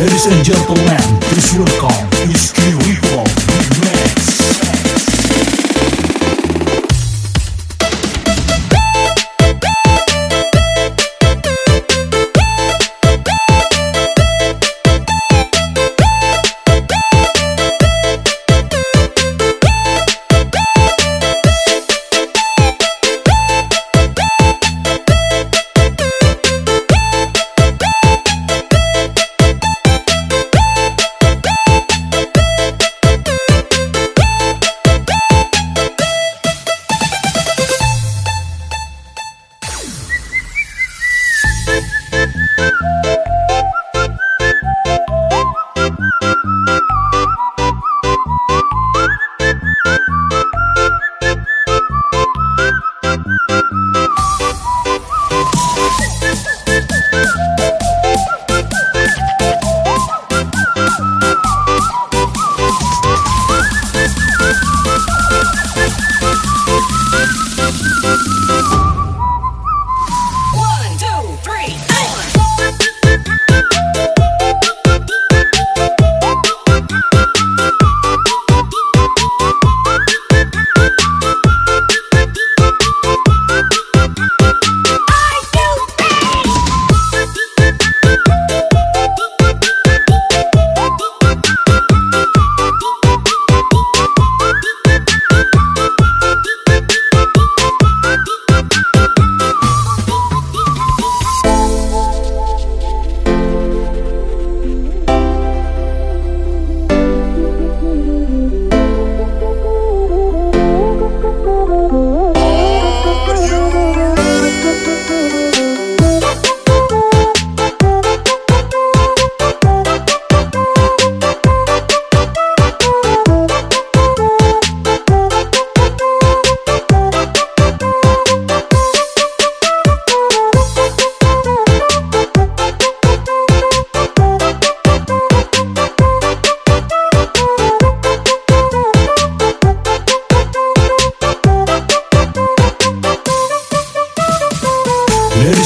Ladies and gentlemen, please welcome Iski Rico